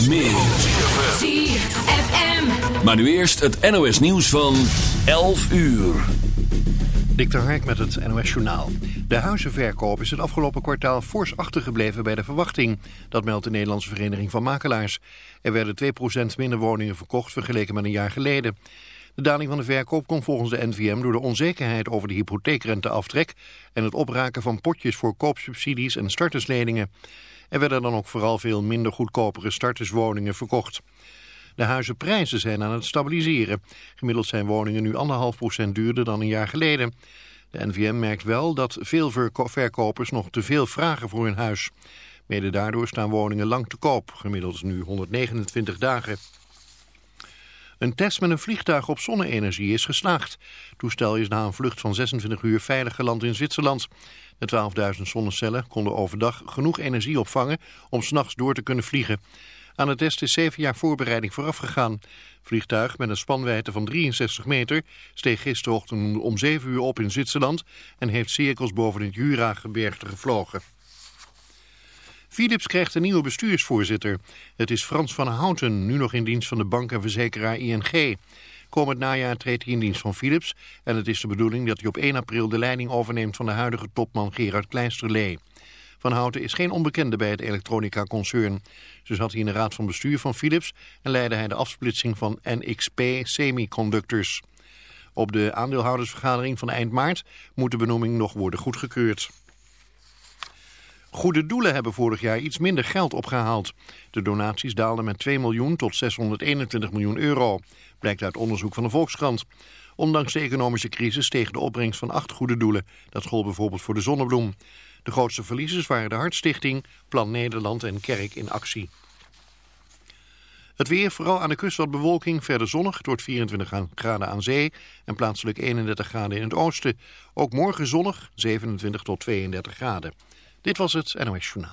Straks meer. ZFM. Maar nu eerst het NOS nieuws van 11 uur. Dik Hark met het NOS Journaal. De huizenverkoop is het afgelopen kwartaal fors achtergebleven bij de verwachting. Dat meldt de Nederlandse Vereniging van Makelaars. Er werden 2% minder woningen verkocht vergeleken met een jaar geleden. De daling van de verkoop komt volgens de NVM door de onzekerheid over de hypotheekrenteaftrek en het opraken van potjes voor koopsubsidies en startersleningen. Er werden dan ook vooral veel minder goedkopere starterswoningen verkocht. De huizenprijzen zijn aan het stabiliseren. Gemiddeld zijn woningen nu 1,5% duurder dan een jaar geleden. De NVM merkt wel dat veel verkopers nog te veel vragen voor hun huis. Mede daardoor staan woningen lang te koop, gemiddeld nu 129 dagen. Een test met een vliegtuig op zonne-energie is geslaagd. Toestel is na een vlucht van 26 uur veilig geland in Zwitserland. De 12.000 zonnecellen konden overdag genoeg energie opvangen om s'nachts door te kunnen vliegen. Aan de test is zeven jaar voorbereiding vooraf gegaan. Vliegtuig met een spanwijdte van 63 meter steeg gisterochtend om 7 uur op in Zwitserland en heeft cirkels boven het Jura-gebergte gevlogen. Philips krijgt een nieuwe bestuursvoorzitter. Het is Frans van Houten, nu nog in dienst van de bank en verzekeraar ING. Komend najaar treedt hij in dienst van Philips en het is de bedoeling dat hij op 1 april de leiding overneemt van de huidige topman Gerard Kleisterlee. Van Houten is geen onbekende bij het elektronica-concern. Zo zat hij in de raad van bestuur van Philips en leidde hij de afsplitsing van NXP Semiconductors. Op de aandeelhoudersvergadering van eind maart moet de benoeming nog worden goedgekeurd. Goede doelen hebben vorig jaar iets minder geld opgehaald. De donaties daalden met 2 miljoen tot 621 miljoen euro. Blijkt uit onderzoek van de Volkskrant. Ondanks de economische crisis steeg de opbrengst van acht goede doelen. Dat gold bijvoorbeeld voor de zonnebloem. De grootste verliezers waren de Hartstichting, Plan Nederland en Kerk in Actie. Het weer, vooral aan de kust wat bewolking, verder zonnig. Het wordt 24 graden aan zee en plaatselijk 31 graden in het oosten. Ook morgen zonnig, 27 tot 32 graden. Dit was het NOS Journaal.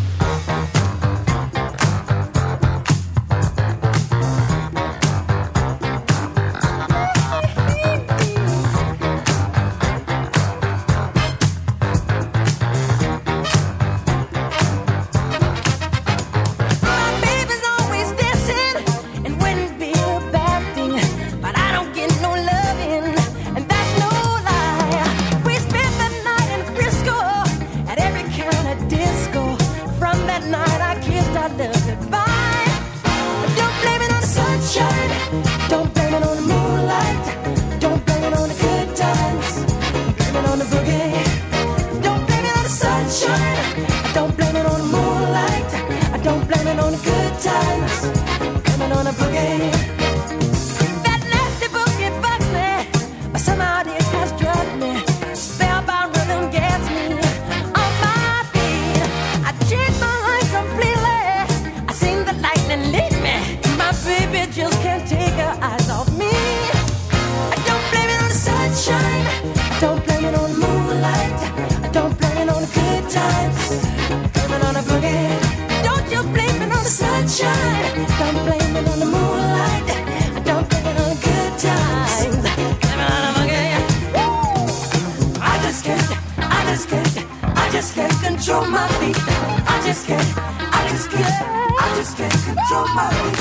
just can't, I just can't, I just can't control my feet.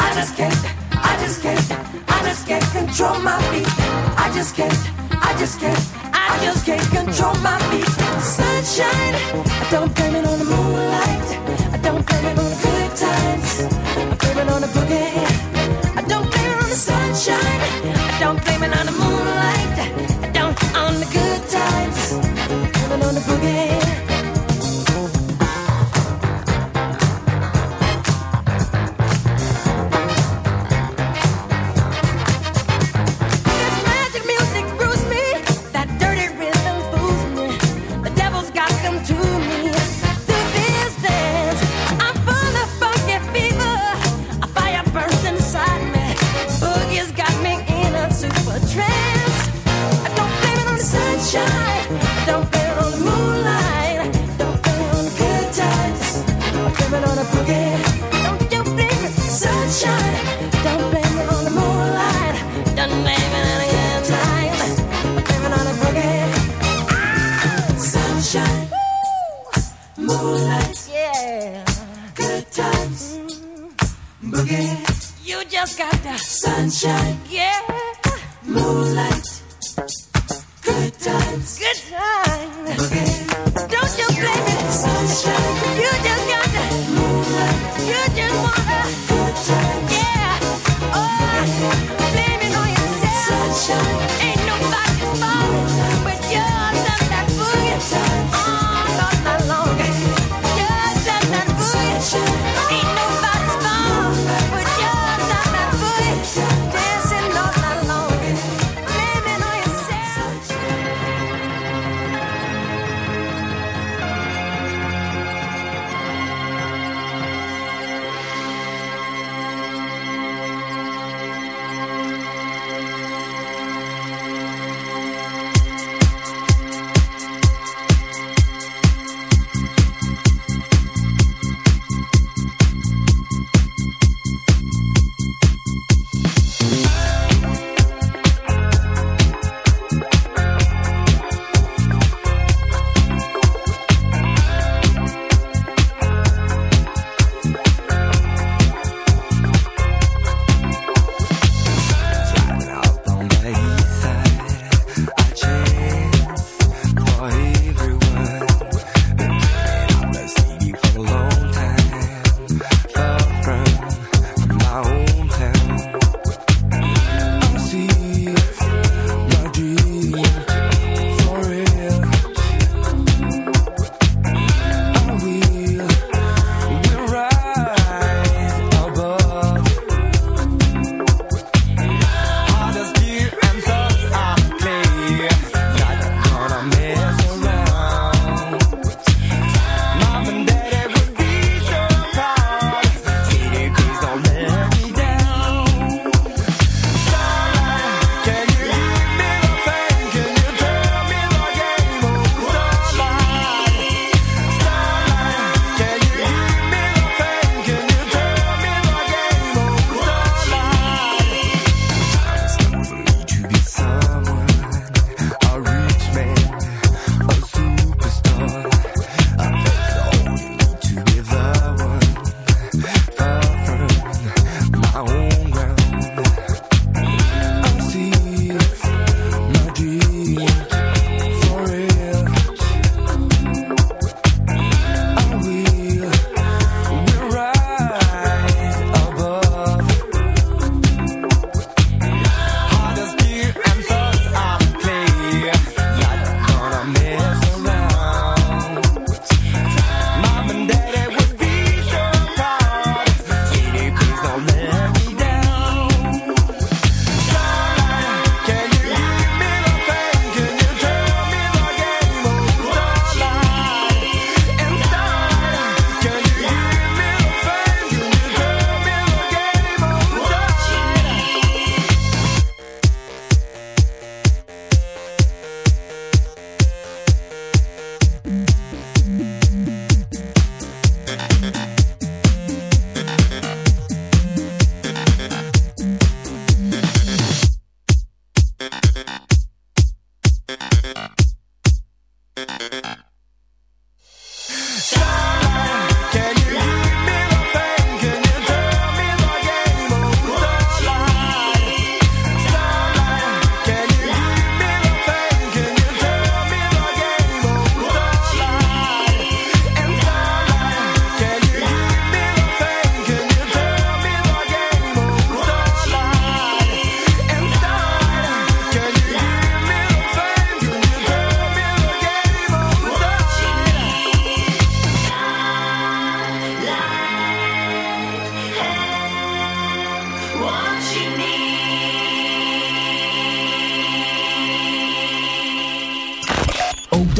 I just can't, I just can't, I just can't control my feet. I just can't, I just can't, I just can't control my feet. Sunshine, I don't blame it on the moonlight. I don't blame it on the good times. I'm it on the boogie. I don't blame it on the sunshine. I don't blame it on the moonlight. show.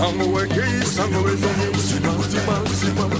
Some way, some way, some way, some way, some way, some way, some way,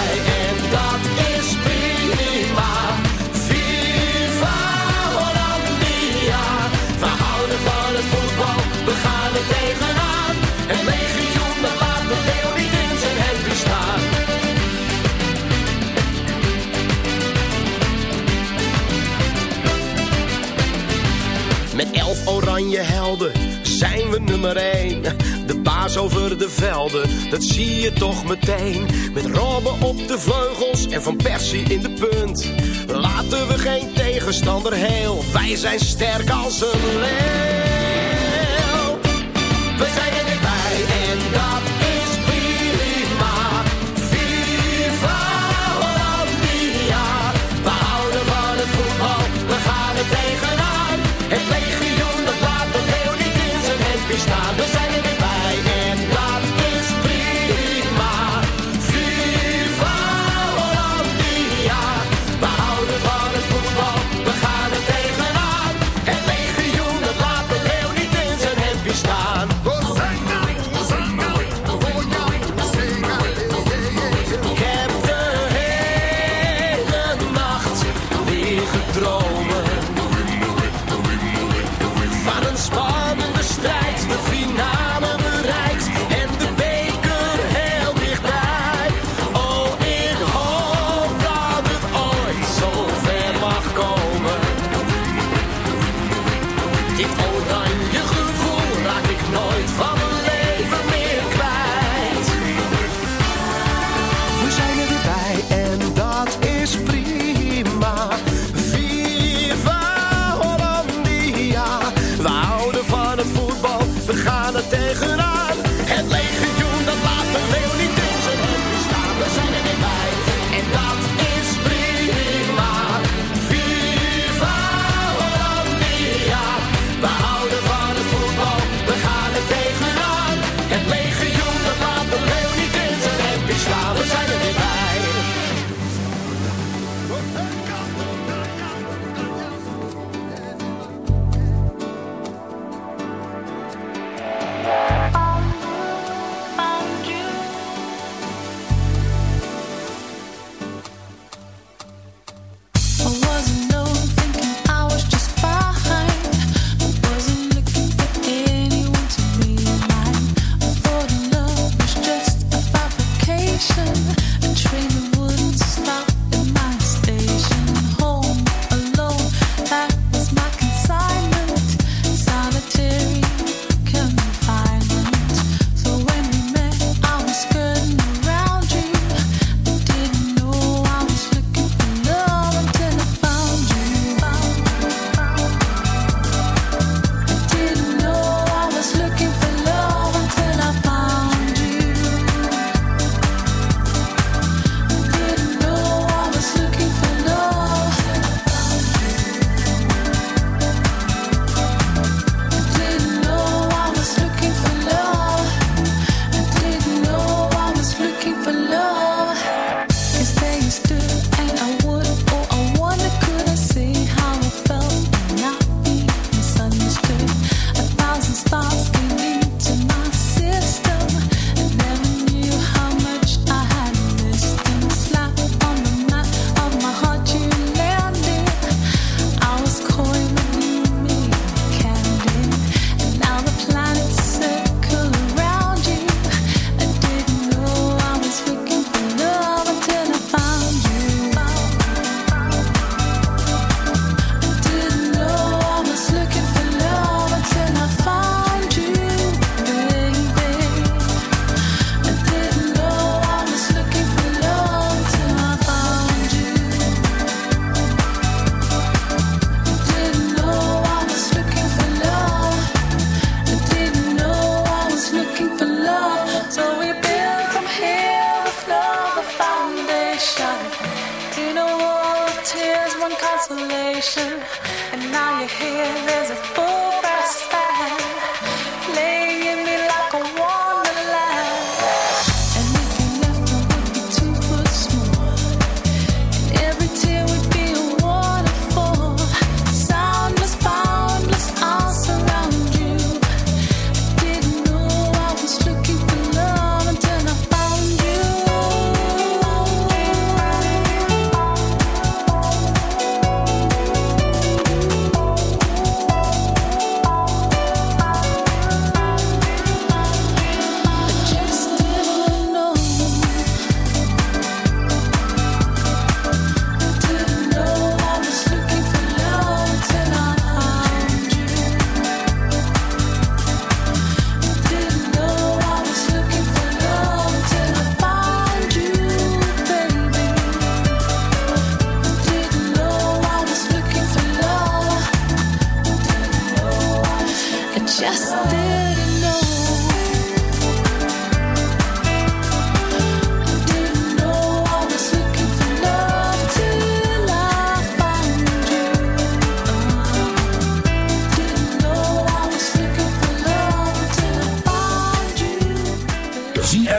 over de velden, dat zie je toch meteen. Met Robben op de vleugels en Van Persie in de punt. Laten we geen tegenstander heel, wij zijn sterk als een leeuw.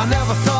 I never thought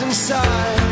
inside.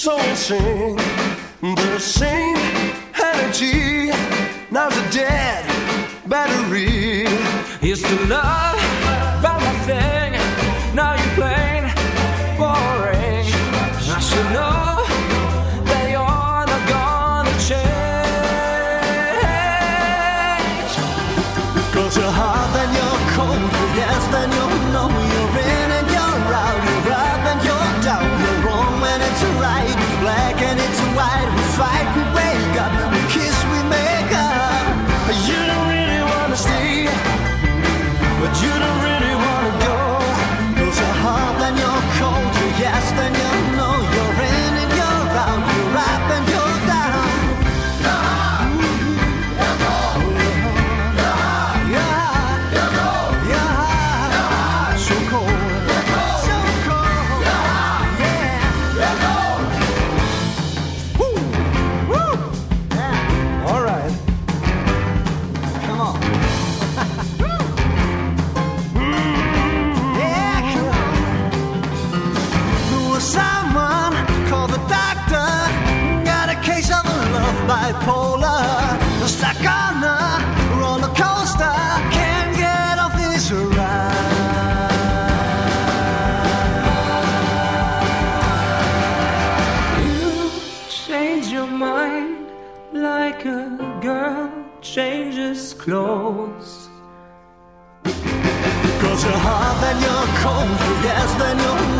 So we sing the same energy. Now's the dead battery. Is to love. bipolar, stuck on a roller coaster, can't get off this ride. You change your mind like a girl changes clothes. Cause you're hot, then you're cold, yes, then you're.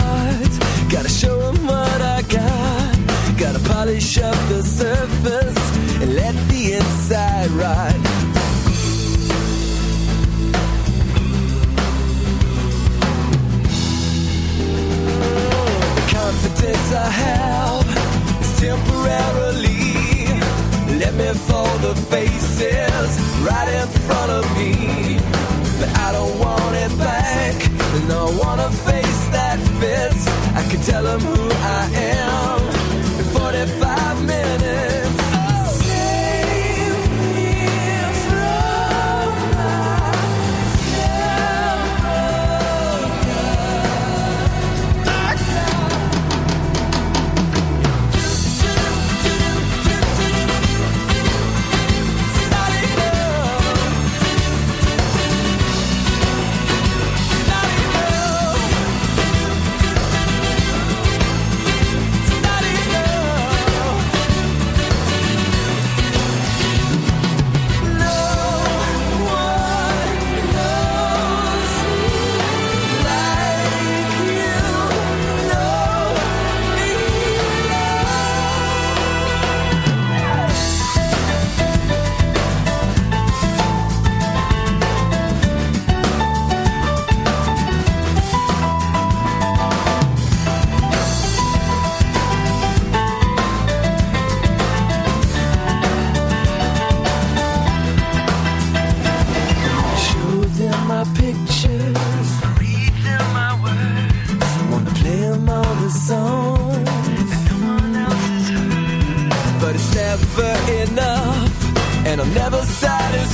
I have is temporarily. Let me the faces right in front of me. But I don't want it back, and I want to face.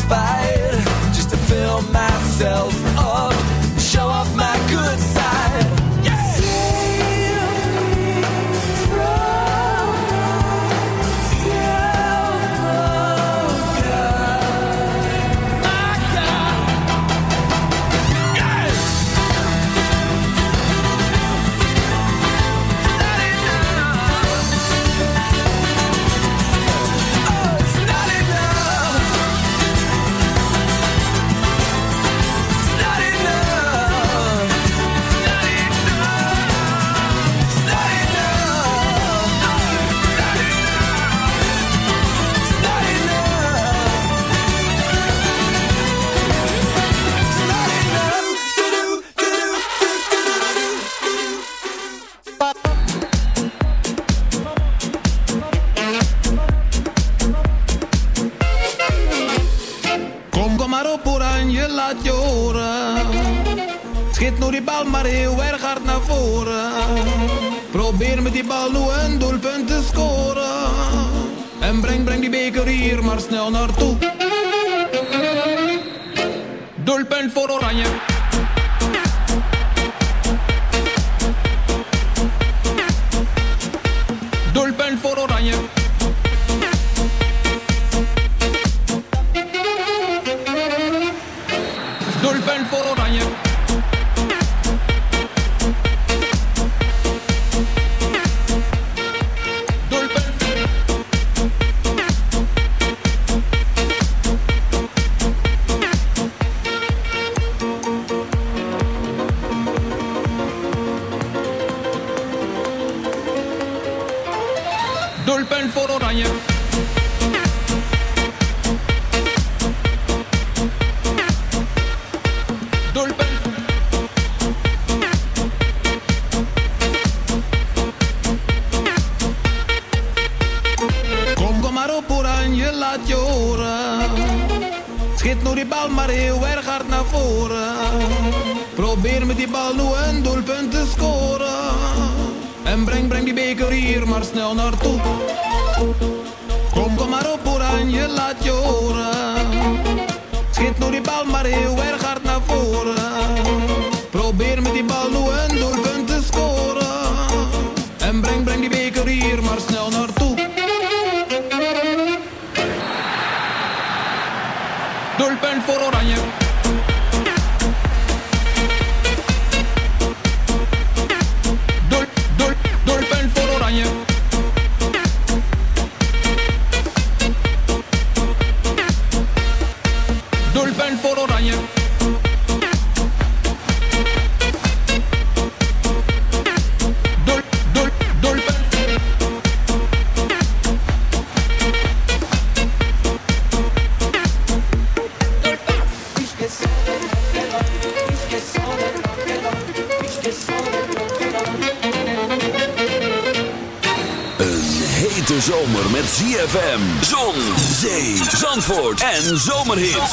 Bye. En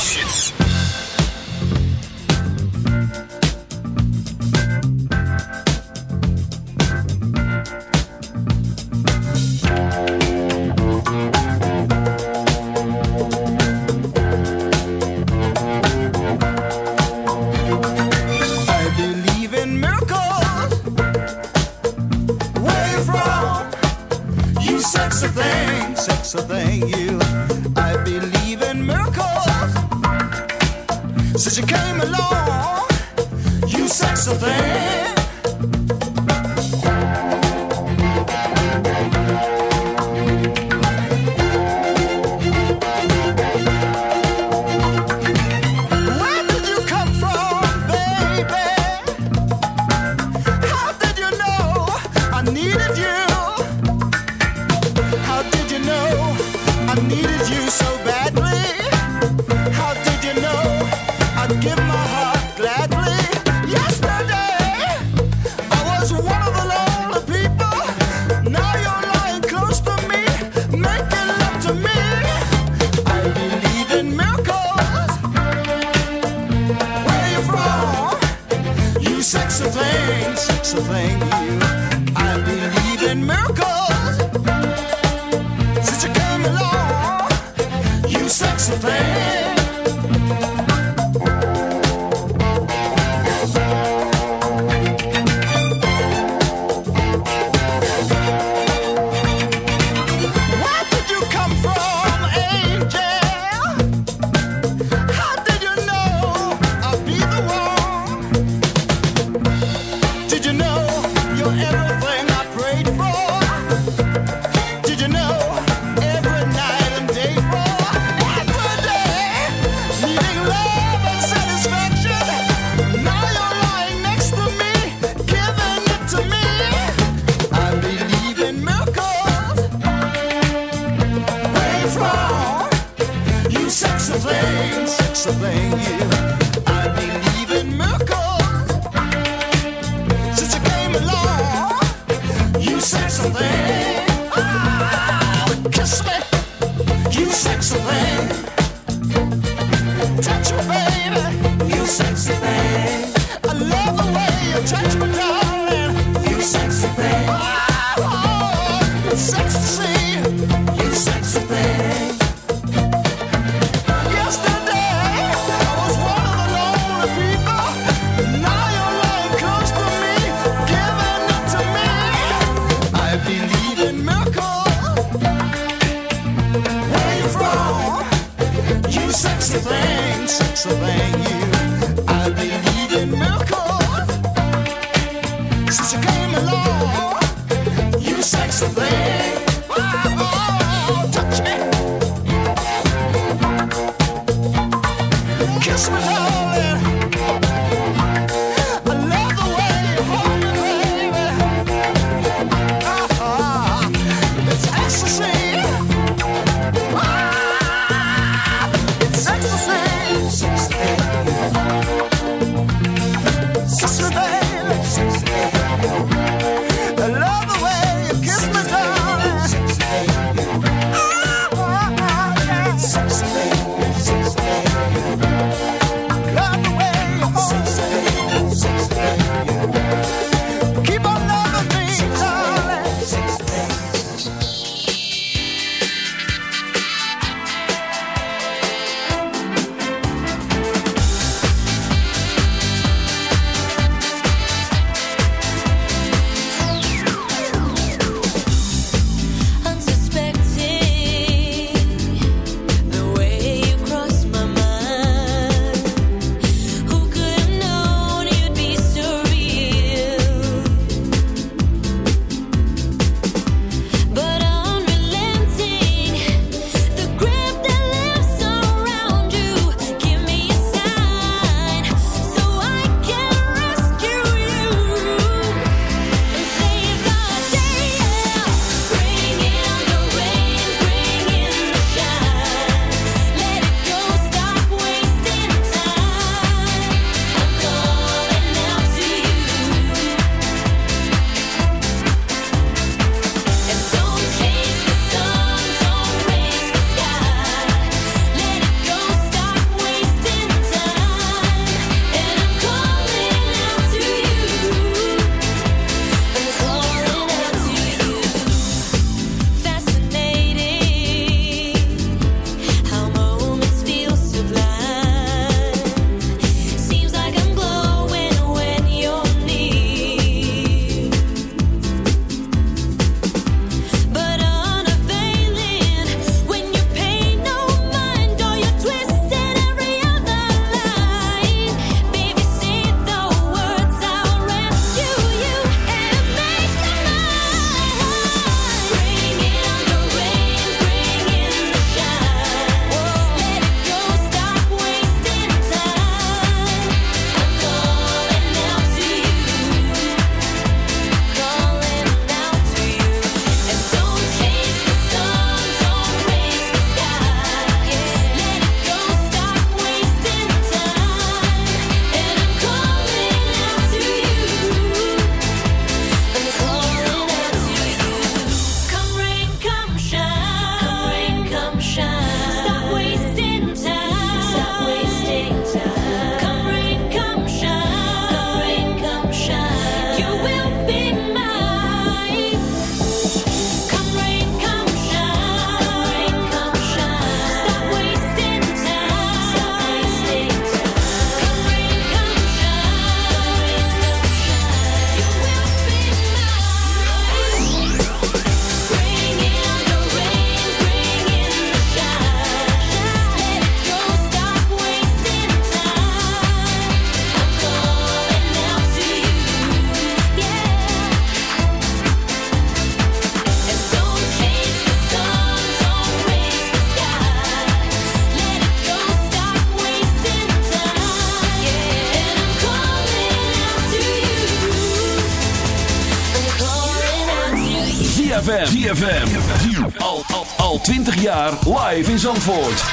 Zandvoort.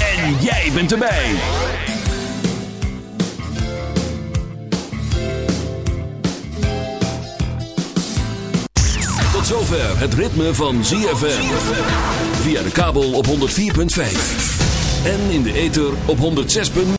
En jij bent erbij. Tot zover het ritme van ZFM. Via de kabel op 104.5. En in de ether op 106.5.